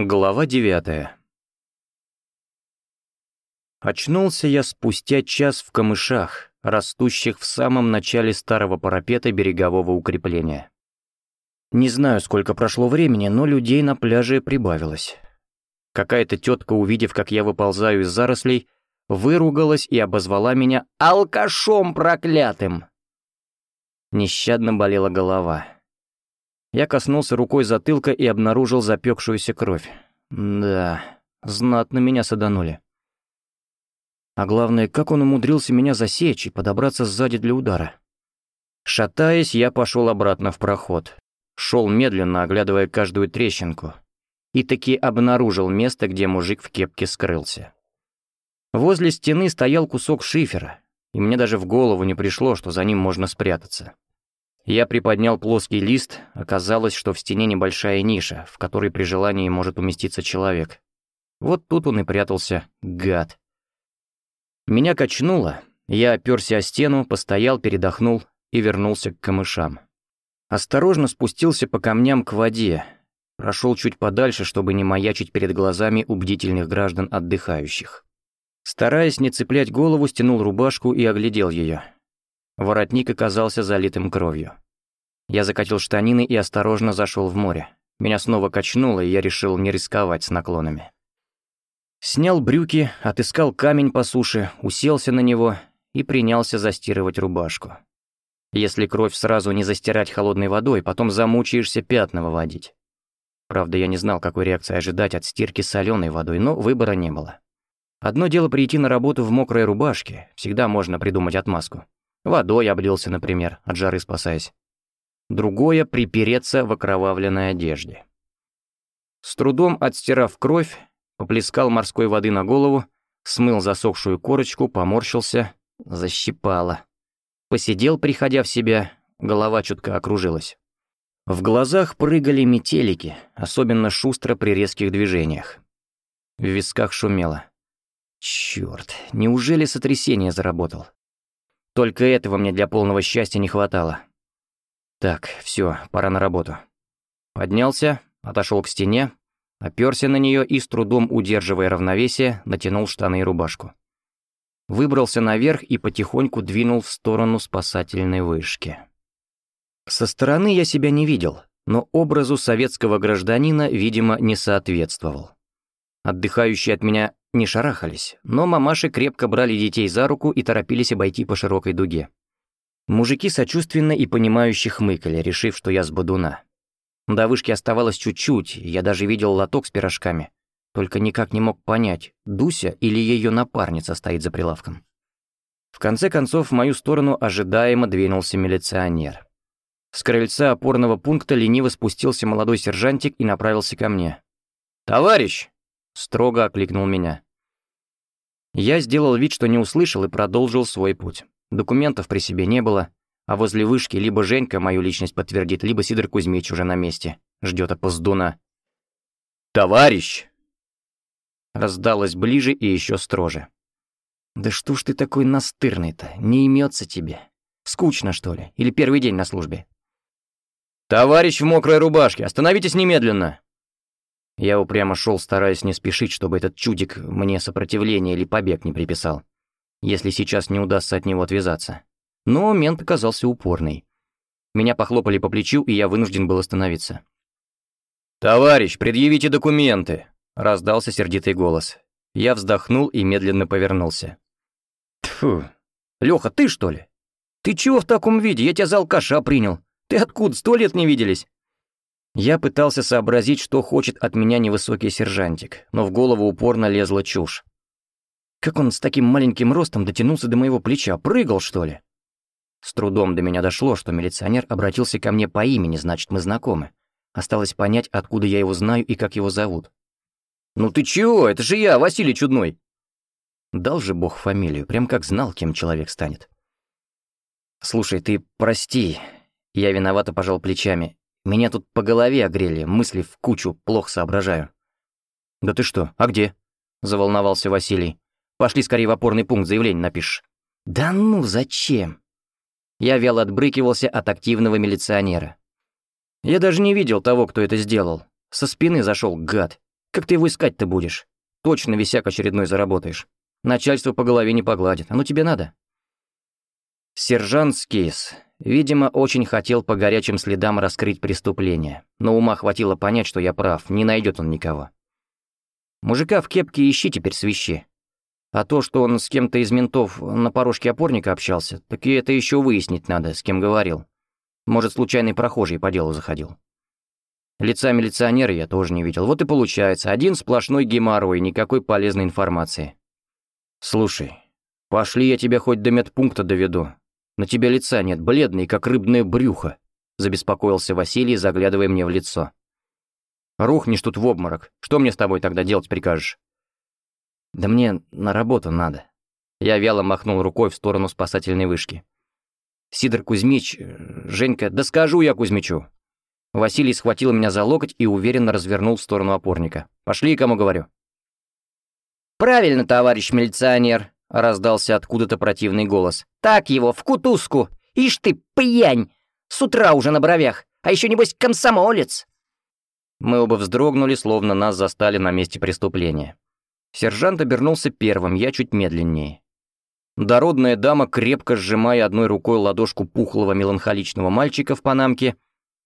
Глава девятая. Очнулся я спустя час в камышах, растущих в самом начале старого парапета берегового укрепления. Не знаю, сколько прошло времени, но людей на пляже прибавилось. Какая-то тетка, увидев, как я выползаю из зарослей, выругалась и обозвала меня «алкашом проклятым». Нещадно болела голова. Я коснулся рукой затылка и обнаружил запекшуюся кровь. Да, знатно меня саданули. А главное, как он умудрился меня засечь и подобраться сзади для удара. Шатаясь, я пошел обратно в проход. Шел медленно, оглядывая каждую трещинку. И таки обнаружил место, где мужик в кепке скрылся. Возле стены стоял кусок шифера, и мне даже в голову не пришло, что за ним можно спрятаться. Я приподнял плоский лист, оказалось, что в стене небольшая ниша, в которой при желании может уместиться человек. Вот тут он и прятался, гад. Меня качнуло, я оперся о стену, постоял, передохнул и вернулся к камышам. Осторожно спустился по камням к воде, прошел чуть подальше, чтобы не маячить перед глазами у бдительных граждан отдыхающих. Стараясь не цеплять голову, стянул рубашку и оглядел ее. Воротник оказался залитым кровью. Я закатил штанины и осторожно зашел в море. Меня снова качнуло, и я решил не рисковать с наклонами. Снял брюки, отыскал камень по суше, уселся на него и принялся застирывать рубашку. Если кровь сразу не застирать холодной водой, потом замучаешься пятна выводить. Правда, я не знал, какой реакции ожидать от стирки соленой водой, но выбора не было. Одно дело прийти на работу в мокрой рубашке, всегда можно придумать отмазку. Водой облился, например, от жары спасаясь. Другое — припереться в окровавленной одежде. С трудом отстирав кровь, поплескал морской воды на голову, смыл засохшую корочку, поморщился, защипало. Посидел, приходя в себя, голова чутко окружилась. В глазах прыгали метелики, особенно шустро при резких движениях. В висках шумело. Чёрт, неужели сотрясение заработал? Только этого мне для полного счастья не хватало. Так, все, пора на работу. Поднялся, отошел к стене, оперся на нее и, с трудом удерживая равновесие, натянул штаны и рубашку. Выбрался наверх и потихоньку двинул в сторону спасательной вышки. Со стороны я себя не видел, но образу советского гражданина, видимо, не соответствовал. Отдыхающие от меня не шарахались, но мамаши крепко брали детей за руку и торопились обойти по широкой дуге. Мужики сочувственно и понимающе хмыкали, решив, что я с бодуна. До вышки оставалось чуть-чуть, я даже видел лоток с пирожками. Только никак не мог понять, Дуся или ее напарница стоит за прилавком. В конце концов, в мою сторону ожидаемо двинулся милиционер. С крыльца опорного пункта лениво спустился молодой сержантик и направился ко мне. «Товарищ!» строго окликнул меня. Я сделал вид, что не услышал, и продолжил свой путь. Документов при себе не было, а возле вышки либо Женька мою личность подтвердит, либо Сидор Кузьмич уже на месте, ждет опоздуна. «Товарищ!» Раздалось ближе и еще строже. «Да что ж ты такой настырный-то? Не имется тебе. Скучно, что ли? Или первый день на службе?» «Товарищ в мокрой рубашке, остановитесь немедленно!» Я упрямо шел, стараясь не спешить, чтобы этот чудик мне сопротивление или побег не приписал, если сейчас не удастся от него отвязаться. Но мент оказался упорный. Меня похлопали по плечу, и я вынужден был остановиться. «Товарищ, предъявите документы!» — раздался сердитый голос. Я вздохнул и медленно повернулся. Тфу, Леха, ты что ли? Ты чего в таком виде? Я тебя за алкаша принял. Ты откуда, сто лет не виделись?» Я пытался сообразить, что хочет от меня невысокий сержантик, но в голову упорно лезла чушь. Как он с таким маленьким ростом дотянулся до моего плеча? Прыгал, что ли? С трудом до меня дошло, что милиционер обратился ко мне по имени, значит, мы знакомы. Осталось понять, откуда я его знаю и как его зовут. «Ну ты чего? Это же я, Василий Чудной!» Дал же бог фамилию, прям как знал, кем человек станет. «Слушай, ты прости». Я виновато пожал плечами. Меня тут по голове огрели, мысли в кучу, плохо соображаю». «Да ты что, а где?» — заволновался Василий. «Пошли скорее в опорный пункт, заявление напишешь». «Да ну, зачем?» Я вяло отбрыкивался от активного милиционера. Я даже не видел того, кто это сделал. Со спины зашел гад. Как ты его искать-то будешь? Точно висяк очередной заработаешь. Начальство по голове не погладит. Оно тебе надо?» Сержант Скейс, видимо, очень хотел по горячим следам раскрыть преступление, но ума хватило понять, что я прав, не найдет он никого. Мужика в кепке ищи теперь свищи. А то, что он с кем-то из ментов на порожке опорника общался, так и это еще выяснить надо, с кем говорил. Может, случайный прохожий по делу заходил. Лица милиционера я тоже не видел. Вот и получается, один сплошной геморрой, никакой полезной информации. Слушай, пошли я тебя хоть до медпункта доведу. На тебя лица нет, бледный, как рыбное брюхо, забеспокоился Василий, заглядывая мне в лицо. Рухнешь тут в обморок. Что мне с тобой тогда делать прикажешь? Да мне на работу надо. Я вяло махнул рукой в сторону спасательной вышки. Сидор Кузьмич, э, Женька, да скажу я Кузьмичу. Василий схватил меня за локоть и уверенно развернул в сторону опорника. «Пошли, кому говорю». «Правильно, товарищ милиционер», — раздался откуда-то противный голос. «Так его, в кутузку! Ишь ты, пьянь! С утра уже на бровях, а еще небось комсомолец!» Мы оба вздрогнули, словно нас застали на месте преступления. Сержант обернулся первым, я чуть медленнее. Дородная дама, крепко сжимая одной рукой ладошку пухлого меланхоличного мальчика в панамке,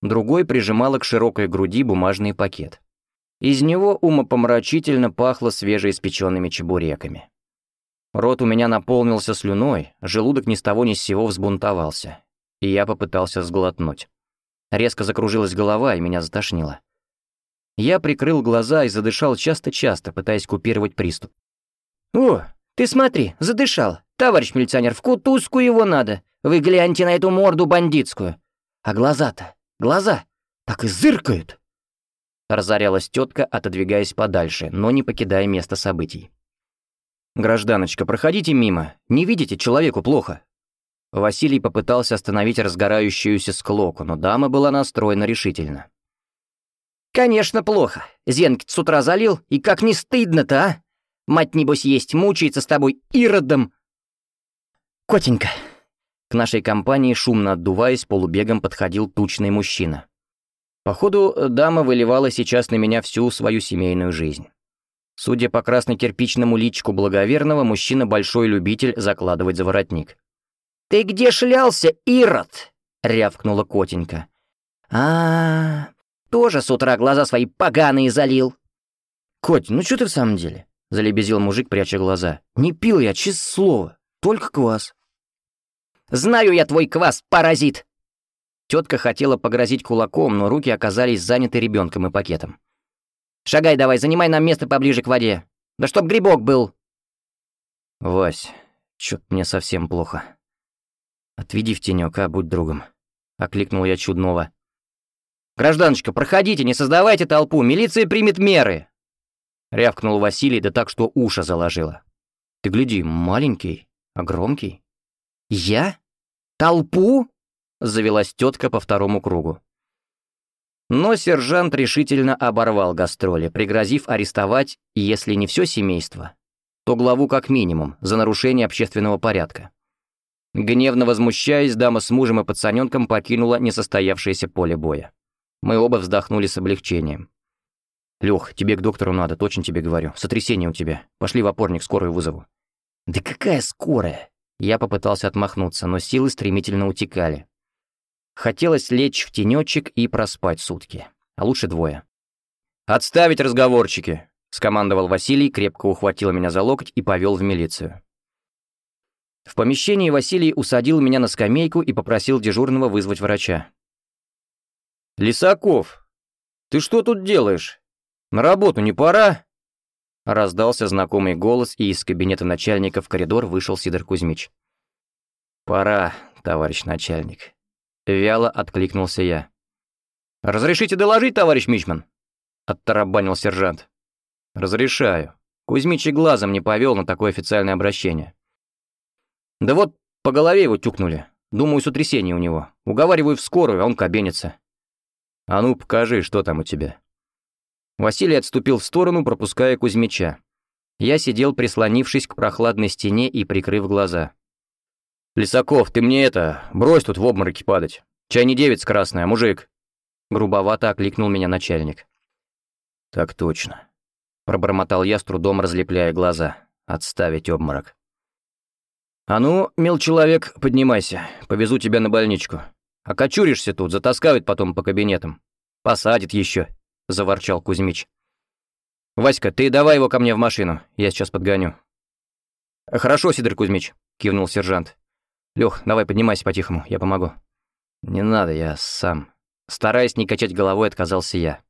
другой прижимала к широкой груди бумажный пакет. Из него умопомрачительно пахло свежеиспеченными чебуреками. Рот у меня наполнился слюной, желудок ни с того ни с сего взбунтовался, и я попытался сглотнуть. Резко закружилась голова, и меня затошнило. Я прикрыл глаза и задышал часто-часто, пытаясь купировать приступ. «О, ты смотри, задышал. Товарищ милиционер, в кутузку его надо. Вы гляньте на эту морду бандитскую. А глаза-то, глаза, так и зыркают!» Разорялась тетка, отодвигаясь подальше, но не покидая место событий. «Гражданочка, проходите мимо. Не видите, человеку плохо». Василий попытался остановить разгорающуюся склоку, но дама была настроена решительно. «Конечно, плохо. Зенкит с утра залил, и как не стыдно-то, а? Мать, небось, есть, мучается с тобой иродом!» «Котенька!» К нашей компании, шумно отдуваясь, полубегом подходил тучный мужчина. Походу, дама выливала сейчас на меня всю свою семейную жизнь. Судя по красно-кирпичному личку благоверного, мужчина большой любитель закладывать за воротник. «Ты где шлялся, Ирод?» — рявкнула котенька. а, -а, -а тоже с утра глаза свои поганые залил». «Коть, ну что ты в самом деле?» — залебезил мужик, пряча глаза. «Не пил я, честное слово, только квас». «Знаю я твой квас, паразит!» Тетка хотела погрозить кулаком, но руки оказались заняты ребенком и пакетом. «Шагай давай, занимай нам место поближе к воде. Да чтоб грибок был!» «Вась, чё-то мне совсем плохо. Отведи в тенёк, а будь другом», — окликнул я чудного. «Гражданочка, проходите, не создавайте толпу, милиция примет меры!» Рявкнул Василий, да так, что уши заложило. «Ты гляди, маленький, а громкий». «Я? Толпу?» — завелась тетка по второму кругу. Но сержант решительно оборвал гастроли, пригрозив арестовать, если не все семейство, то главу как минимум за нарушение общественного порядка. Гневно возмущаясь, дама с мужем и пацаненком покинула несостоявшееся поле боя. Мы оба вздохнули с облегчением. «Лёх, тебе к доктору надо, точно тебе говорю. Сотрясение у тебя. Пошли в опорник, скорую вызову». «Да какая скорая?» Я попытался отмахнуться, но силы стремительно утекали. Хотелось лечь в тенечек и проспать сутки. А лучше двое. «Отставить разговорчики!» — скомандовал Василий, крепко ухватил меня за локоть и повел в милицию. В помещении Василий усадил меня на скамейку и попросил дежурного вызвать врача. «Лисаков, ты что тут делаешь? На работу не пора?» Раздался знакомый голос, и из кабинета начальника в коридор вышел Сидор Кузьмич. «Пора, товарищ начальник», — вяло откликнулся я. «Разрешите доложить, товарищ Мичман?» — оттарабанил сержант. «Разрешаю». Кузьмич и глазом не повел на такое официальное обращение. «Да вот по голове его тюкнули. Думаю, сотрясение у него. Уговариваю в скорую, а он кабенится. «А ну, покажи, что там у тебя». Василий отступил в сторону, пропуская Кузьмича. Я сидел, прислонившись к прохладной стене и прикрыв глаза. «Лисаков, ты мне это, брось тут в обмороке падать. Чай не девица красная, а мужик». Грубовато окликнул меня начальник. «Так точно. — пробормотал я, с трудом разлепляя глаза. «Отставить обморок». «А ну, мил человек, поднимайся, повезу тебя на больничку. Окочуришься тут, затаскают потом по кабинетам. Посадит еще», — заворчал Кузьмич. «Васька, ты давай его ко мне в машину, я сейчас подгоню». «Хорошо, Сидор Кузьмич», — кивнул сержант. «Лёх, давай поднимайся по-тихому, я помогу». «Не надо, я сам». Стараясь не качать головой, отказался я.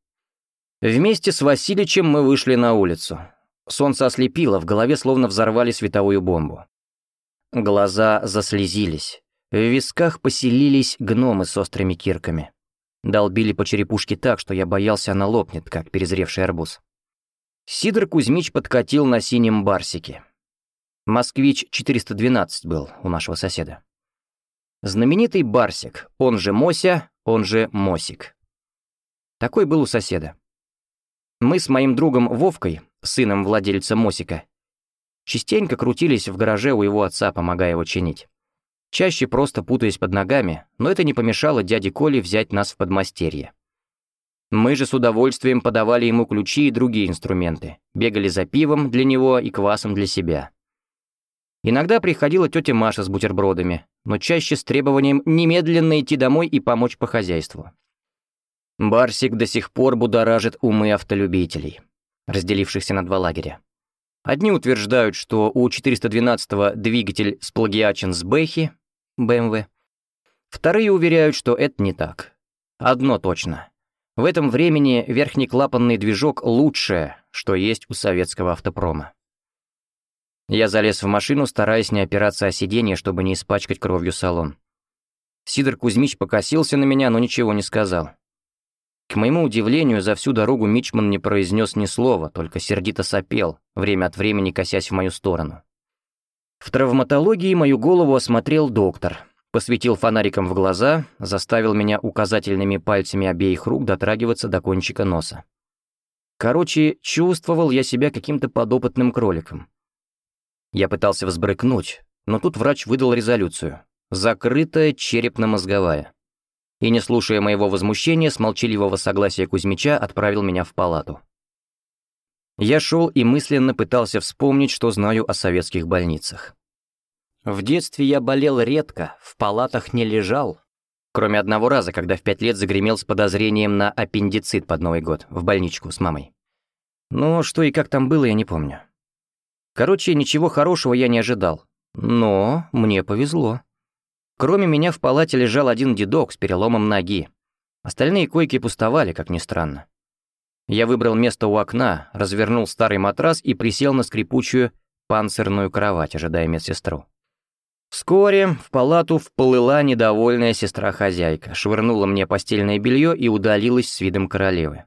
Вместе с Васильичем мы вышли на улицу. Солнце ослепило, в голове словно взорвали световую бомбу. Глаза заслезились. В висках поселились гномы с острыми кирками. Долбили по черепушке так, что я боялся, она лопнет, как перезревший арбуз. Сидор Кузьмич подкатил на синем барсике. «Москвич-412» был у нашего соседа. Знаменитый барсик, он же Мося, он же Мосик. Такой был у соседа. Мы с моим другом Вовкой, сыном владельца Мосика, частенько крутились в гараже у его отца, помогая его чинить. Чаще просто путаясь под ногами, но это не помешало дяде Коле взять нас в подмастерье. Мы же с удовольствием подавали ему ключи и другие инструменты, бегали за пивом для него и квасом для себя. Иногда приходила тетя Маша с бутербродами, но чаще с требованием немедленно идти домой и помочь по хозяйству. Барсик до сих пор будоражит умы автолюбителей, разделившихся на два лагеря. Одни утверждают, что у 412-го двигатель сплагиачен с Бэхи, БМВ. Вторые уверяют, что это не так. Одно точно. В этом времени верхнеклапанный движок лучшее, что есть у советского автопрома. Я залез в машину, стараясь не опираться о сиденье, чтобы не испачкать кровью салон. Сидор Кузьмич покосился на меня, но ничего не сказал. К моему удивлению, за всю дорогу Мичман не произнес ни слова, только сердито сопел, время от времени косясь в мою сторону. В травматологии мою голову осмотрел доктор, посветил фонариком в глаза, заставил меня указательными пальцами обеих рук дотрагиваться до кончика носа. Короче, чувствовал я себя каким-то подопытным кроликом. Я пытался взбрыкнуть, но тут врач выдал резолюцию. Закрытая черепно-мозговая и, не слушая моего возмущения, с молчаливого согласия Кузьмича отправил меня в палату. Я шел и мысленно пытался вспомнить, что знаю о советских больницах. В детстве я болел редко, в палатах не лежал, кроме одного раза, когда в пять лет загремел с подозрением на аппендицит под Новый год, в больничку с мамой. Но что и как там было, я не помню. Короче, ничего хорошего я не ожидал. Но мне повезло. Кроме меня в палате лежал один дедок с переломом ноги. Остальные койки пустовали, как ни странно. Я выбрал место у окна, развернул старый матрас и присел на скрипучую панцирную кровать, ожидая медсестру. Вскоре в палату вплыла недовольная сестра-хозяйка, швырнула мне постельное белье и удалилась с видом королевы.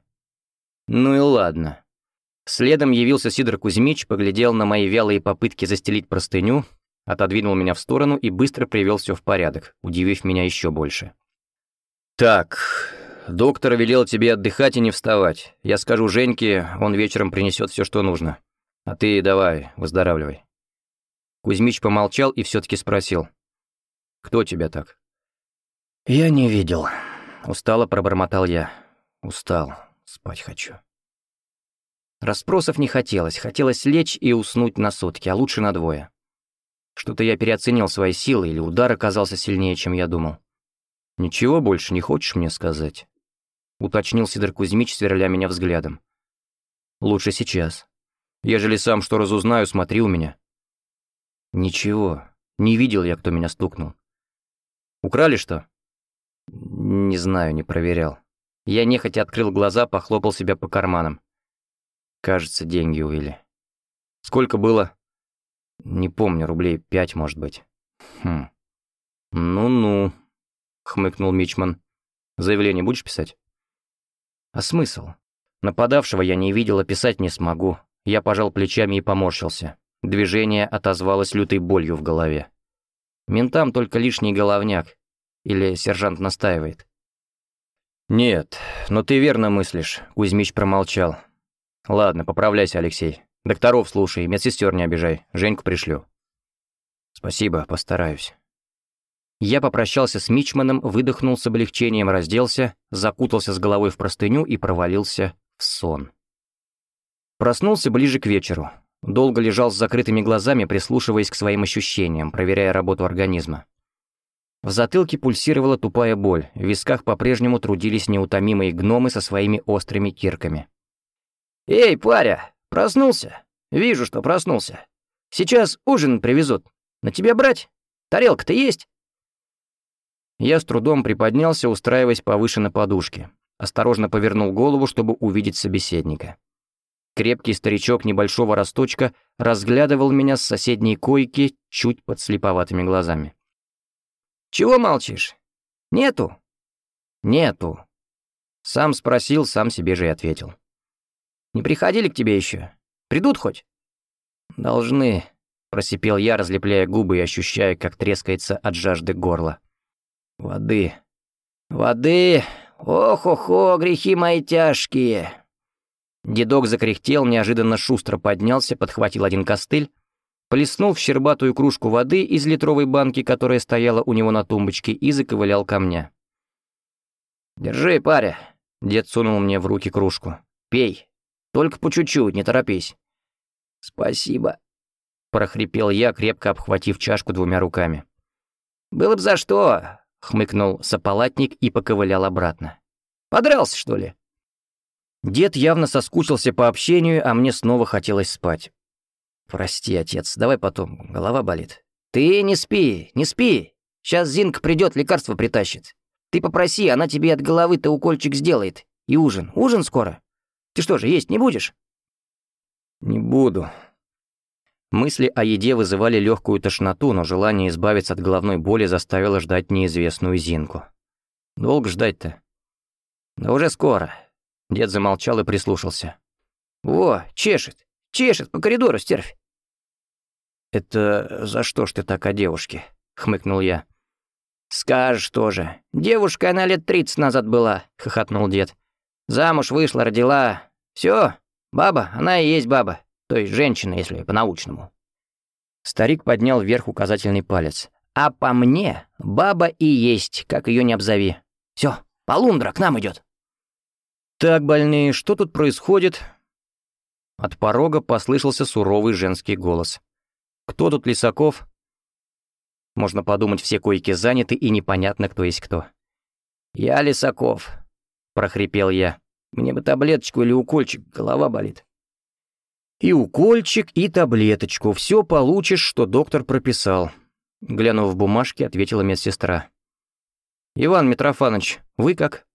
Ну и ладно. Следом явился Сидор Кузьмич, поглядел на мои вялые попытки застелить простыню, отодвинул меня в сторону и быстро привел все в порядок, удивив меня еще больше. «Так, доктор велел тебе отдыхать и не вставать. Я скажу Женьке, он вечером принесет все, что нужно. А ты давай, выздоравливай». Кузьмич помолчал и все-таки спросил. «Кто тебя так?» «Я не видел», — устало пробормотал я. «Устал, спать хочу». Расспросов не хотелось, хотелось лечь и уснуть на сутки, а лучше на двое. Что-то я переоценил свои силы, или удар оказался сильнее, чем я думал. «Ничего больше не хочешь мне сказать?» Уточнил Сидор Кузьмич, сверля меня взглядом. «Лучше сейчас. Ежели сам что разузнаю, смотри у меня». «Ничего. Не видел я, кто меня стукнул». «Украли что?» «Не знаю, не проверял». Я нехотя открыл глаза, похлопал себя по карманам. Кажется, деньги увели. «Сколько было?» Не помню, рублей пять, может быть. Хм. Ну-ну, хмыкнул Мичман. Заявление будешь писать? А смысл? Нападавшего я не видел, описать не смогу. Я пожал плечами и поморщился. Движение отозвалось лютой болью в голове. Ментам только лишний головняк. Или сержант настаивает. «Нет, но ты верно мыслишь», — Кузьмич промолчал. «Ладно, поправляйся, Алексей. Докторов слушай, медсестер не обижай. Женьку пришлю». «Спасибо, постараюсь». Я попрощался с Мичманом, выдохнул с облегчением, разделся, закутался с головой в простыню и провалился в сон. Проснулся ближе к вечеру. Долго лежал с закрытыми глазами, прислушиваясь к своим ощущениям, проверяя работу организма. В затылке пульсировала тупая боль, в висках по-прежнему трудились неутомимые гномы со своими острыми кирками. «Эй, паря, проснулся? Вижу, что проснулся. Сейчас ужин привезут. На тебя брать? Тарелка-то есть?» Я с трудом приподнялся, устраиваясь повыше на подушке. Осторожно повернул голову, чтобы увидеть собеседника. Крепкий старичок небольшого росточка разглядывал меня с соседней койки чуть под слеповатыми глазами. «Чего молчишь? Нету?» «Нету». Сам спросил, сам себе же и ответил. «Не приходили к тебе еще? Придут хоть?» «Должны», — просипел я, разлепляя губы и ощущая, как трескается от жажды горло. «Воды. Воды! Ох-охо, грехи мои тяжкие!» Дедок закряхтел, неожиданно шустро поднялся, подхватил один костыль, плеснул в щербатую кружку воды из литровой банки, которая стояла у него на тумбочке, и заковылял ко мне. «Держи, паря!» — дед сунул мне в руки кружку. «Пей. Только по чуть-чуть, не торопись». «Спасибо», — прохрипел я, крепко обхватив чашку двумя руками. «Было бы за что!» — хмыкнул сапалатник и поковылял обратно. «Подрался, что ли?» Дед явно соскучился по общению, а мне снова хотелось спать. «Прости, отец, давай потом, голова болит». «Ты не спи, не спи. Сейчас Зинка придет, лекарство притащит. Ты попроси, она тебе от головы-то укольчик сделает. И ужин. Ужин скоро. Ты что же, есть не будешь?» «Не буду». Мысли о еде вызывали легкую тошноту, но желание избавиться от головной боли заставило ждать неизвестную Зинку. «Долго ждать-то?» «Да уже скоро. Дед замолчал и прислушался. «Во, чешет! Чешет по коридору, стервь!» «Это за что ж ты так о девушке?» — хмыкнул я. «Скажешь тоже. Девушка она лет тридцать назад была», — хохотнул дед. «Замуж вышла, родила. Все, баба, она и есть баба. То есть женщина, если по-научному». Старик поднял вверх указательный палец. «А по мне, баба и есть, как ее не обзови. Все, полундра к нам идет. «Так, больные, что тут происходит?» От порога послышался суровый женский голос. «Кто тут Лисаков?» Можно подумать, все койки заняты, и непонятно, кто есть кто. «Я Лисаков», — прохрипел я. «Мне бы таблеточку или укольчик, голова болит». «И укольчик, и таблеточку. Все получишь, что доктор прописал», — глянув в бумажки, ответила медсестра. «Иван Митрофанович, вы как?»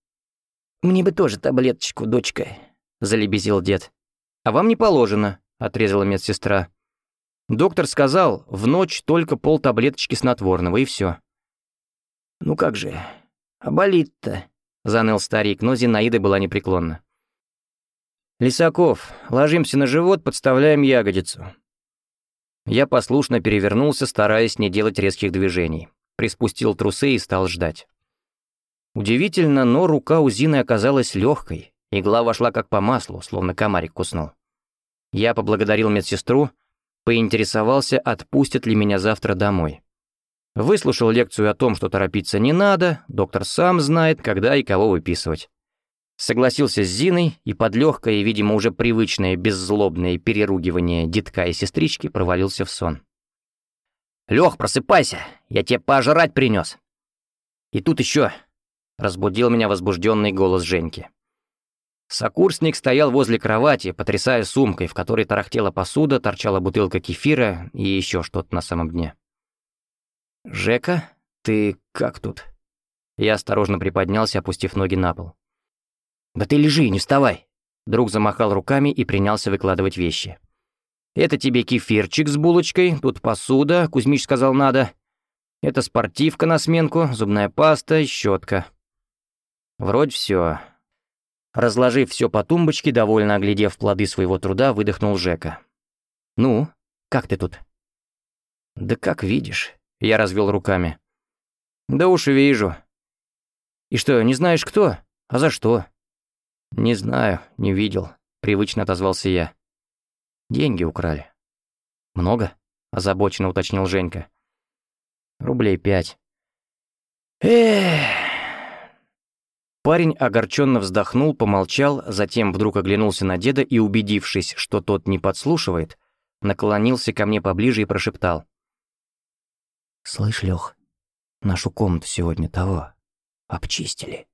«Мне бы тоже таблеточку, дочка», — залебезил дед. «А вам не положено», — отрезала медсестра. Доктор сказал, в ночь только пол таблеточки снотворного, и все. «Ну как же, а болит-то?» — заныл старик, но Зинаида была непреклонна. «Лисаков, ложимся на живот, подставляем ягодицу». Я послушно перевернулся, стараясь не делать резких движений. Приспустил трусы и стал ждать. Удивительно, но рука у Зины оказалась легкой. Игла вошла как по маслу, словно комарик куснул. Я поблагодарил медсестру, поинтересовался, отпустят ли меня завтра домой. Выслушал лекцию о том, что торопиться не надо, доктор сам знает, когда и кого выписывать. Согласился с Зиной и под легкое, видимо, уже привычное беззлобное переругивание детка и сестрички провалился в сон. «Лёх, просыпайся, я тебе пожрать принес. И тут еще разбудил меня возбужденный голос Женьки. Сокурсник стоял возле кровати, потрясая сумкой, в которой тарахтела посуда, торчала бутылка кефира и еще что-то на самом дне. «Жека, ты как тут?» Я осторожно приподнялся, опустив ноги на пол. «Да ты лежи, не вставай!» Друг замахал руками и принялся выкладывать вещи. «Это тебе кефирчик с булочкой, тут посуда, Кузьмич сказал надо. Это спортивка на сменку, зубная паста, щетка. Вроде все. Разложив все по тумбочке, довольно оглядев плоды своего труда, выдохнул Жека. «Ну, как ты тут?» «Да как видишь», — я развел руками. «Да уж вижу». «И что, не знаешь кто? А за что?» «Не знаю, не видел», — привычно отозвался я. «Деньги украли». «Много?» — озабоченно уточнил Женька. «Рублей пять». «Эх...» Парень огорченно вздохнул, помолчал, затем вдруг оглянулся на деда и, убедившись, что тот не подслушивает, наклонился ко мне поближе и прошептал. «Слышь, Лёх, нашу комнату сегодня того обчистили».